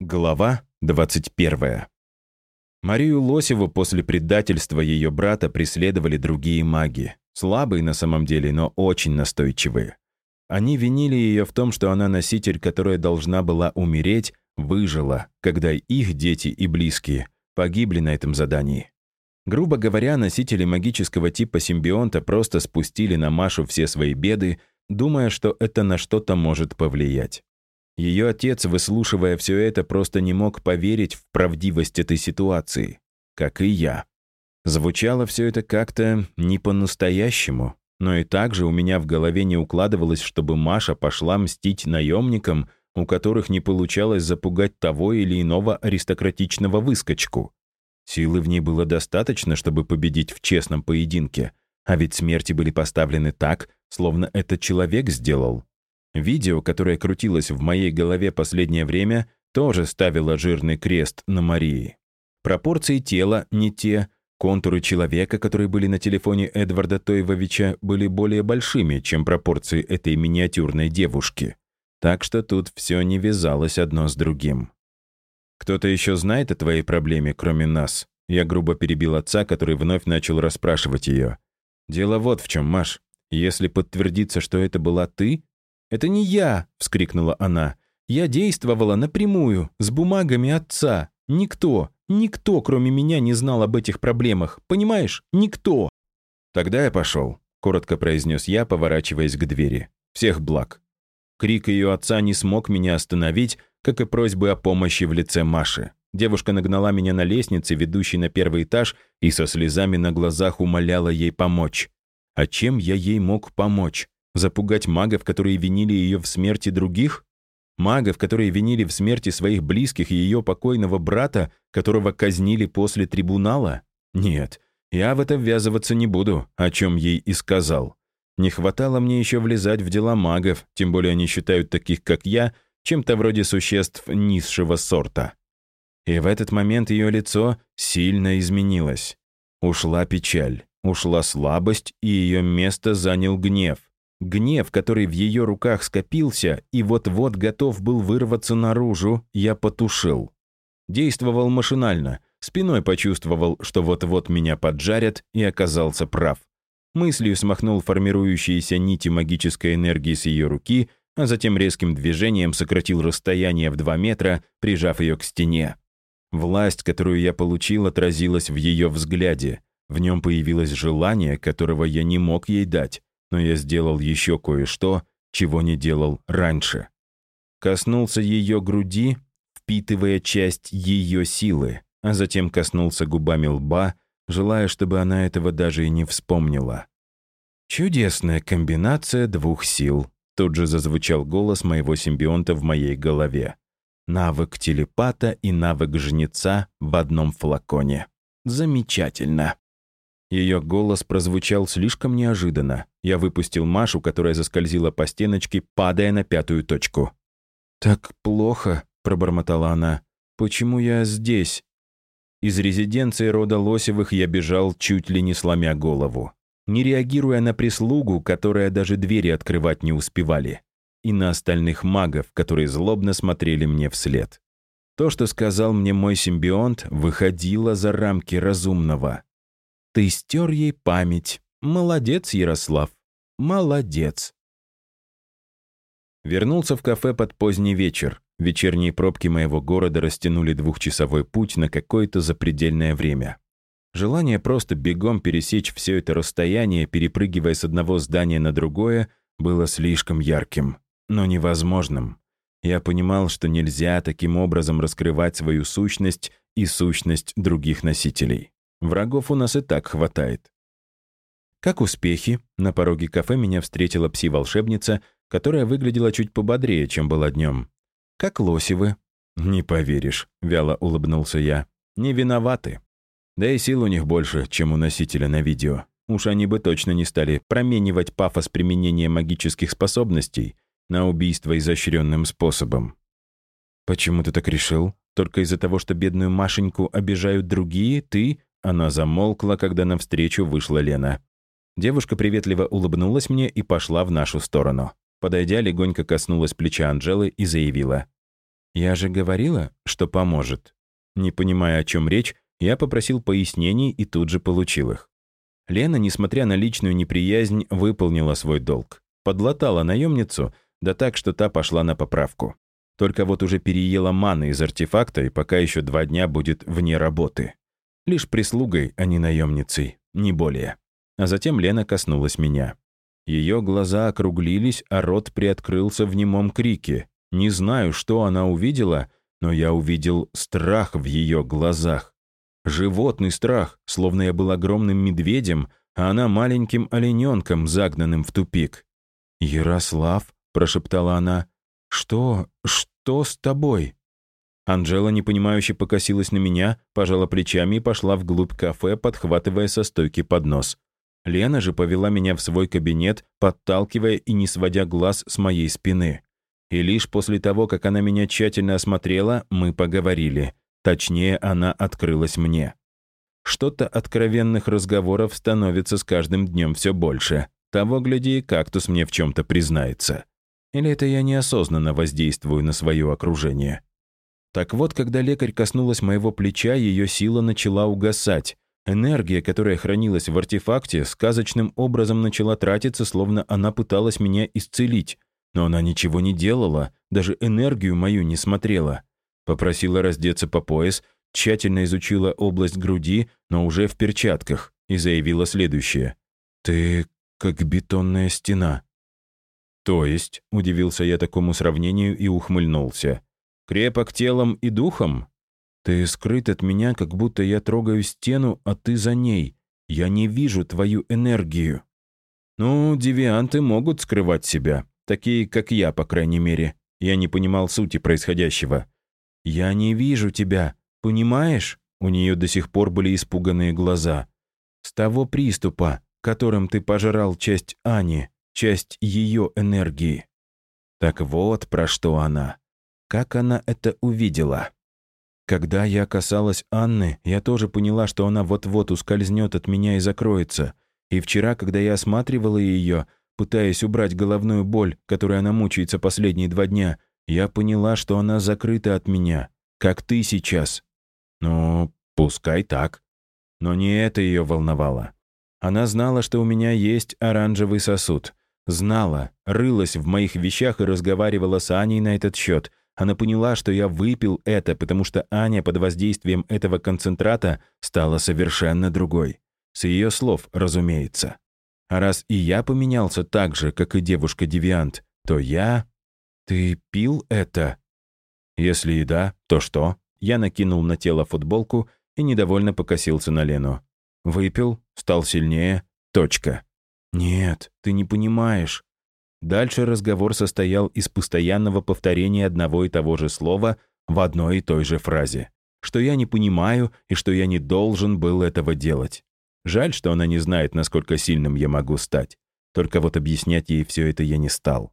Глава 21. Марию Лосеву после предательства ее брата преследовали другие маги. Слабые на самом деле, но очень настойчивые. Они винили ее в том, что она носитель, которая должна была умереть, выжила, когда их дети и близкие погибли на этом задании. Грубо говоря, носители магического типа симбионта просто спустили на Машу все свои беды, думая, что это на что-то может повлиять. Ее отец, выслушивая все это, просто не мог поверить в правдивость этой ситуации, как и я. Звучало все это как-то не по-настоящему, но и также у меня в голове не укладывалось, чтобы Маша пошла мстить наемникам, у которых не получалось запугать того или иного аристократичного выскочку. Силы в ней было достаточно, чтобы победить в честном поединке, а ведь смерти были поставлены так, словно этот человек сделал. Видео, которое крутилось в моей голове последнее время, тоже ставило жирный крест на Марии. Пропорции тела не те, контуры человека, которые были на телефоне Эдварда Тойвовича, были более большими, чем пропорции этой миниатюрной девушки. Так что тут все не вязалось одно с другим. «Кто-то еще знает о твоей проблеме, кроме нас?» Я грубо перебил отца, который вновь начал расспрашивать ее. «Дело вот в чем, Маш. Если подтвердится, что это была ты, «Это не я!» — вскрикнула она. «Я действовала напрямую, с бумагами отца. Никто, никто, кроме меня, не знал об этих проблемах. Понимаешь? Никто!» «Тогда я пошел», — коротко произнес я, поворачиваясь к двери. «Всех благ». Крик ее отца не смог меня остановить, как и просьбы о помощи в лице Маши. Девушка нагнала меня на лестнице, ведущей на первый этаж, и со слезами на глазах умоляла ей помочь. А чем я ей мог помочь? Запугать магов, которые винили ее в смерти других? Магов, которые винили в смерти своих близких и ее покойного брата, которого казнили после трибунала? Нет, я в это ввязываться не буду, о чем ей и сказал. Не хватало мне еще влезать в дела магов, тем более они считают таких, как я, чем-то вроде существ низшего сорта. И в этот момент ее лицо сильно изменилось. Ушла печаль, ушла слабость, и ее место занял гнев. Гнев, который в ее руках скопился и вот-вот готов был вырваться наружу, я потушил. Действовал машинально, спиной почувствовал, что вот-вот меня поджарят, и оказался прав. Мыслью смахнул формирующиеся нити магической энергии с ее руки, а затем резким движением сократил расстояние в два метра, прижав ее к стене. Власть, которую я получил, отразилась в ее взгляде. В нем появилось желание, которого я не мог ей дать но я сделал еще кое-что, чего не делал раньше. Коснулся ее груди, впитывая часть ее силы, а затем коснулся губами лба, желая, чтобы она этого даже и не вспомнила. «Чудесная комбинация двух сил», — тут же зазвучал голос моего симбионта в моей голове. «Навык телепата и навык жнеца в одном флаконе. Замечательно». Ее голос прозвучал слишком неожиданно. Я выпустил Машу, которая заскользила по стеночке, падая на пятую точку. «Так плохо», — пробормотала она. «Почему я здесь?» Из резиденции рода Лосевых я бежал, чуть ли не сломя голову. Не реагируя на прислугу, которая даже двери открывать не успевали. И на остальных магов, которые злобно смотрели мне вслед. То, что сказал мне мой симбионт, выходило за рамки разумного. Ты стер ей память. Молодец, Ярослав. Молодец. Вернулся в кафе под поздний вечер. Вечерние пробки моего города растянули двухчасовой путь на какое-то запредельное время. Желание просто бегом пересечь все это расстояние, перепрыгивая с одного здания на другое, было слишком ярким, но невозможным. Я понимал, что нельзя таким образом раскрывать свою сущность и сущность других носителей. Врагов у нас и так хватает. Как успехи? На пороге кафе меня встретила пси-волшебница, которая выглядела чуть пободрее, чем была днем. Как лосевы? Не поверишь, вяло улыбнулся я. Не виноваты. Да и сил у них больше, чем у носителя на видео. Уж они бы точно не стали променивать пафос применения магических способностей на убийство изощренным способом. «Почему ты так решил? Только из-за того, что бедную Машеньку обижают другие, ты она замолкла, когда навстречу вышла Лена. Девушка приветливо улыбнулась мне и пошла в нашу сторону. Подойдя, легонько коснулась плеча Анжелы и заявила. «Я же говорила, что поможет». Не понимая, о чем речь, я попросил пояснений и тут же получил их. Лена, несмотря на личную неприязнь, выполнила свой долг. Подлатала наемницу, да так, что та пошла на поправку. Только вот уже переела маны из артефакта и пока еще два дня будет вне работы. Лишь прислугой, а не наемницей, не более. А затем Лена коснулась меня. Ее глаза округлились, а рот приоткрылся в немом крике. Не знаю, что она увидела, но я увидел страх в ее глазах. Животный страх, словно я был огромным медведем, а она маленьким олененком, загнанным в тупик. «Ярослав», — прошептала она, — «что, что с тобой?» Анжела непонимающе покосилась на меня, пожала плечами и пошла вглубь кафе, подхватывая со стойки поднос. Лена же повела меня в свой кабинет, подталкивая и не сводя глаз с моей спины. И лишь после того, как она меня тщательно осмотрела, мы поговорили. Точнее, она открылась мне. Что-то откровенных разговоров становится с каждым днем все больше. Того, гляди, кактус мне в чем-то признается. Или это я неосознанно воздействую на свое окружение? Так вот, когда лекарь коснулась моего плеча, ее сила начала угасать. Энергия, которая хранилась в артефакте, сказочным образом начала тратиться, словно она пыталась меня исцелить. Но она ничего не делала, даже энергию мою не смотрела. Попросила раздеться по пояс, тщательно изучила область груди, но уже в перчатках, и заявила следующее. «Ты как бетонная стена». «То есть?» — удивился я такому сравнению и ухмыльнулся. «Крепок телом и духом?» «Ты скрыт от меня, как будто я трогаю стену, а ты за ней. Я не вижу твою энергию». «Ну, девианты могут скрывать себя. Такие, как я, по крайней мере. Я не понимал сути происходящего. «Я не вижу тебя, понимаешь?» У нее до сих пор были испуганные глаза. «С того приступа, которым ты пожрал часть Ани, часть ее энергии». Так вот про что она. Как она это увидела? Когда я касалась Анны, я тоже поняла, что она вот-вот ускользнет от меня и закроется. И вчера, когда я осматривала ее, пытаясь убрать головную боль, которой она мучается последние два дня, я поняла, что она закрыта от меня, как ты сейчас. Ну, пускай так. Но не это ее волновало. Она знала, что у меня есть оранжевый сосуд. Знала, рылась в моих вещах и разговаривала с Аней на этот счет. Она поняла, что я выпил это, потому что Аня под воздействием этого концентрата стала совершенно другой. С ее слов, разумеется. А раз и я поменялся так же, как и девушка-девиант, то я «Ты пил это?» «Если и да, то что?» Я накинул на тело футболку и недовольно покосился на Лену. «Выпил, стал сильнее, точка». «Нет, ты не понимаешь». Дальше разговор состоял из постоянного повторения одного и того же слова в одной и той же фразе. Что я не понимаю и что я не должен был этого делать. Жаль, что она не знает, насколько сильным я могу стать. Только вот объяснять ей все это я не стал.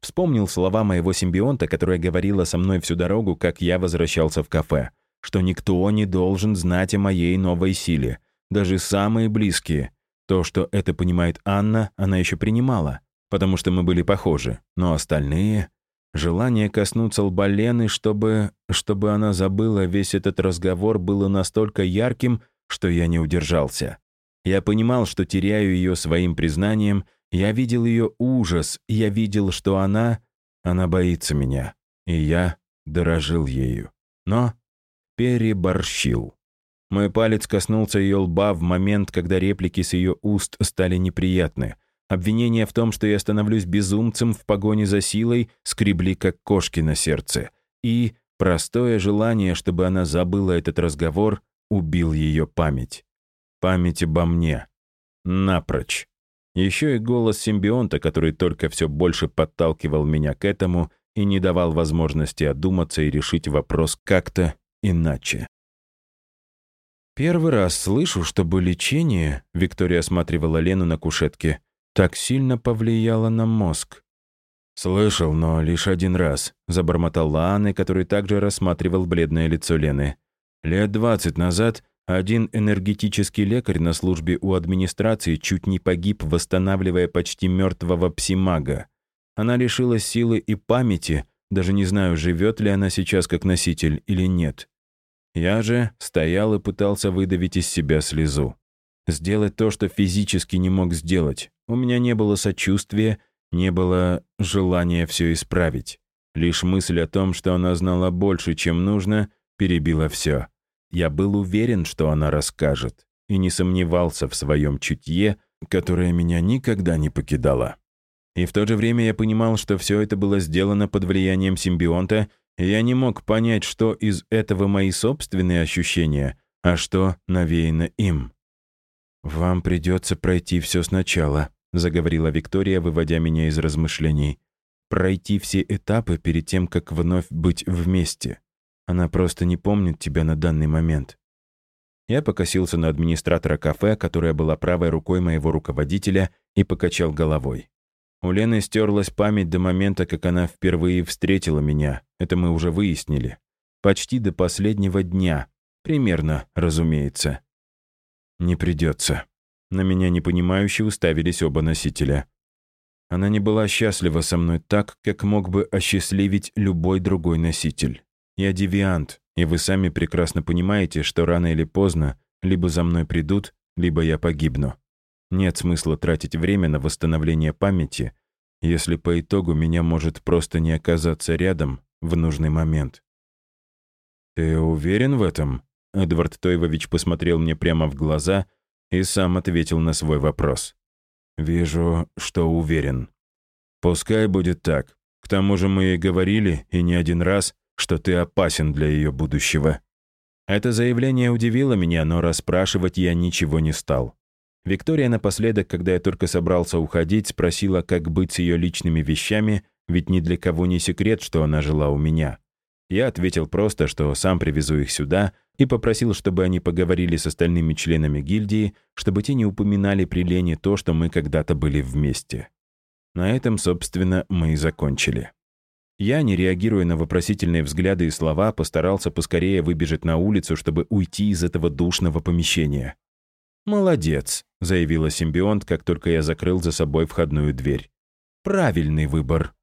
Вспомнил слова моего симбионта, которая говорила со мной всю дорогу, как я возвращался в кафе, что никто не должен знать о моей новой силе, даже самые близкие. То, что это понимает Анна, она еще принимала, потому что мы были похожи, но остальные... Желание коснуться лба Лены, чтобы... чтобы она забыла весь этот разговор, было настолько ярким, что я не удержался. Я понимал, что теряю ее своим признанием, я видел ее ужас, я видел, что она... Она боится меня, и я дорожил ею. Но переборщил. Мой палец коснулся ее лба в момент, когда реплики с ее уст стали неприятны. Обвинения в том, что я становлюсь безумцем в погоне за силой, скребли как кошки на сердце. И простое желание, чтобы она забыла этот разговор, убил ее память. Память обо мне. Напрочь. Еще и голос симбионта, который только все больше подталкивал меня к этому и не давал возможности одуматься и решить вопрос как-то иначе. «Первый раз слышу, чтобы лечение», — Виктория осматривала Лену на кушетке, «так сильно повлияло на мозг». «Слышал, но лишь один раз», — забормотал Лааны, который также рассматривал бледное лицо Лены. «Лет двадцать назад один энергетический лекарь на службе у администрации чуть не погиб, восстанавливая почти мертвого псимага. Она лишилась силы и памяти, Даже не знаю, живет ли она сейчас как носитель или нет. Я же стоял и пытался выдавить из себя слезу. Сделать то, что физически не мог сделать. У меня не было сочувствия, не было желания все исправить. Лишь мысль о том, что она знала больше, чем нужно, перебила все. Я был уверен, что она расскажет, и не сомневался в своем чутье, которое меня никогда не покидало. И в то же время я понимал, что все это было сделано под влиянием симбионта, и я не мог понять, что из этого мои собственные ощущения, а что навеяно им. «Вам придется пройти все сначала», — заговорила Виктория, выводя меня из размышлений. «Пройти все этапы перед тем, как вновь быть вместе. Она просто не помнит тебя на данный момент». Я покосился на администратора кафе, которая была правой рукой моего руководителя, и покачал головой. У Лены стерлась память до момента, как она впервые встретила меня. Это мы уже выяснили. Почти до последнего дня. Примерно, разумеется. Не придется. На меня непонимающе уставились оба носителя. Она не была счастлива со мной так, как мог бы осчастливить любой другой носитель. Я девиант, и вы сами прекрасно понимаете, что рано или поздно либо за мной придут, либо я погибну. Нет смысла тратить время на восстановление памяти, если по итогу меня может просто не оказаться рядом в нужный момент. «Ты уверен в этом?» Эдвард Тойвович посмотрел мне прямо в глаза и сам ответил на свой вопрос. «Вижу, что уверен. Пускай будет так. К тому же мы и говорили, и не один раз, что ты опасен для ее будущего». Это заявление удивило меня, но расспрашивать я ничего не стал. Виктория напоследок, когда я только собрался уходить, спросила, как быть с ее личными вещами, ведь ни для кого не секрет, что она жила у меня. Я ответил просто, что сам привезу их сюда, и попросил, чтобы они поговорили с остальными членами гильдии, чтобы те не упоминали при Лене то, что мы когда-то были вместе. На этом, собственно, мы и закончили. Я, не реагируя на вопросительные взгляды и слова, постарался поскорее выбежать на улицу, чтобы уйти из этого душного помещения. «Молодец», — заявила симбионт, как только я закрыл за собой входную дверь. «Правильный выбор».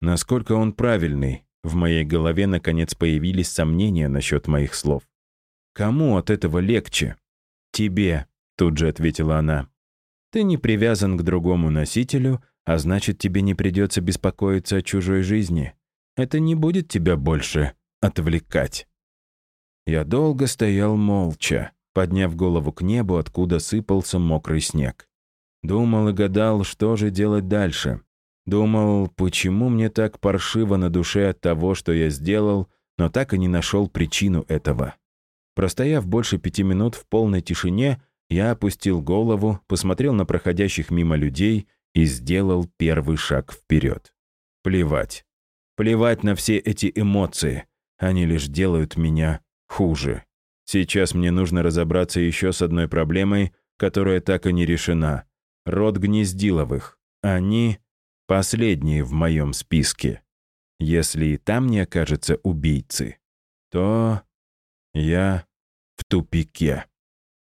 Насколько он правильный, в моей голове наконец появились сомнения насчет моих слов. «Кому от этого легче?» «Тебе», — тут же ответила она. «Ты не привязан к другому носителю, а значит, тебе не придется беспокоиться о чужой жизни. Это не будет тебя больше отвлекать». Я долго стоял молча подняв голову к небу, откуда сыпался мокрый снег. Думал и гадал, что же делать дальше. Думал, почему мне так паршиво на душе от того, что я сделал, но так и не нашел причину этого. Простояв больше пяти минут в полной тишине, я опустил голову, посмотрел на проходящих мимо людей и сделал первый шаг вперед. Плевать. Плевать на все эти эмоции. Они лишь делают меня хуже. Сейчас мне нужно разобраться еще с одной проблемой, которая так и не решена. Род Гнездиловых. Они последние в моем списке. Если и там не окажется убийцы, то я в тупике.